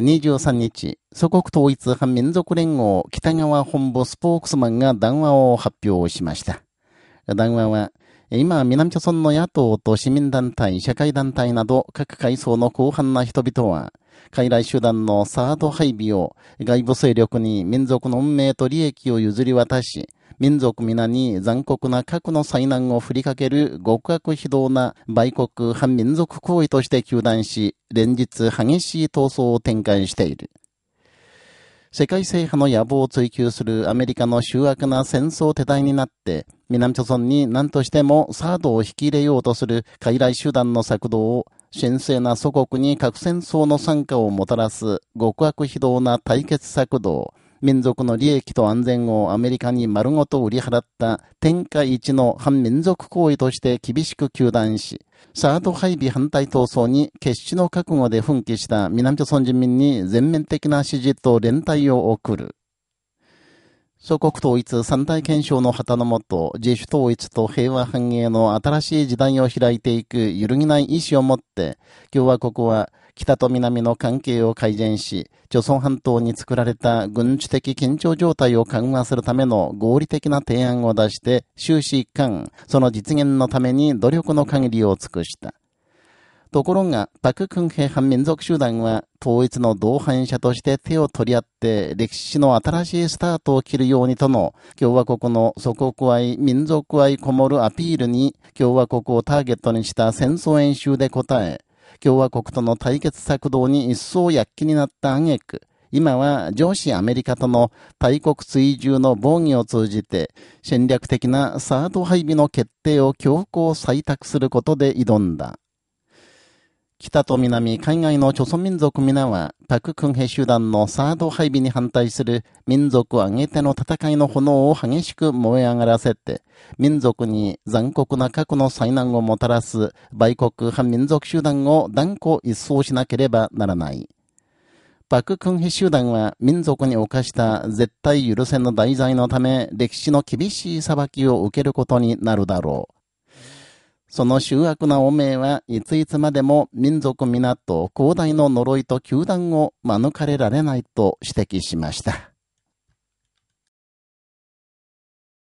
23日、祖国統一反民族連合北側本部スポークスマンが談話を発表しました。談話は、今、南朝村の野党と市民団体、社会団体など各階層の広範な人々は、傀儡集団のサード配備を外部勢力に民族の運命と利益を譲り渡し、民族皆に残酷な核の災難を振りかける極悪非道な売国反民族行為として求断し、連日激しい闘争を展開している。世界制覇の野望を追求するアメリカの醜悪な戦争手代になって、南朝村に何としてもサードを引き入れようとする傀儡集団の策動を、神聖な祖国に核戦争の参加をもたらす極悪非道な対決策動、民族の利益と安全をアメリカに丸ごと売り払った天下一の反民族行為として厳しく糾弾し、サード配備反対闘争に決死の覚悟で奮起した南朝鮮人民に全面的な支持と連帯を送る。祖国統一三大憲章の旗のもと、自主統一と平和繁栄の新しい時代を開いていく揺るぎない意志を持って、共和国は北と南の関係を改善し、朝鮮半島に作られた軍事的緊張状態を緩和するための合理的な提案を出して、終始一貫、その実現のために努力の限りを尽くした。ところが、パククンヘ反民族集団は、統一の同伴者として手を取り合って、歴史の新しいスタートを切るようにとの、共和国の祖国愛、民族愛こもるアピールに、共和国をターゲットにした戦争演習で答え、共和国との対決策動に一層躍起になった挙句、今は上司アメリカとの大国追従の防御を通じて戦略的なサード配備の決定を強行採択することで挑んだ。北と南、海外の朝鮮民族皆は、パククンヘ集団のサード配備に反対する民族を挙げての戦いの炎を激しく燃え上がらせて、民族に残酷な核の災難をもたらす売国反民族集団を断固一掃しなければならない。パククンヘ集団は民族に犯した絶対許せぬ題材のため歴史の厳しい裁きを受けることになるだろう。その醜悪な汚名はいついつまでも民族皆と広大の呪いと球団を免れられないと指摘しました。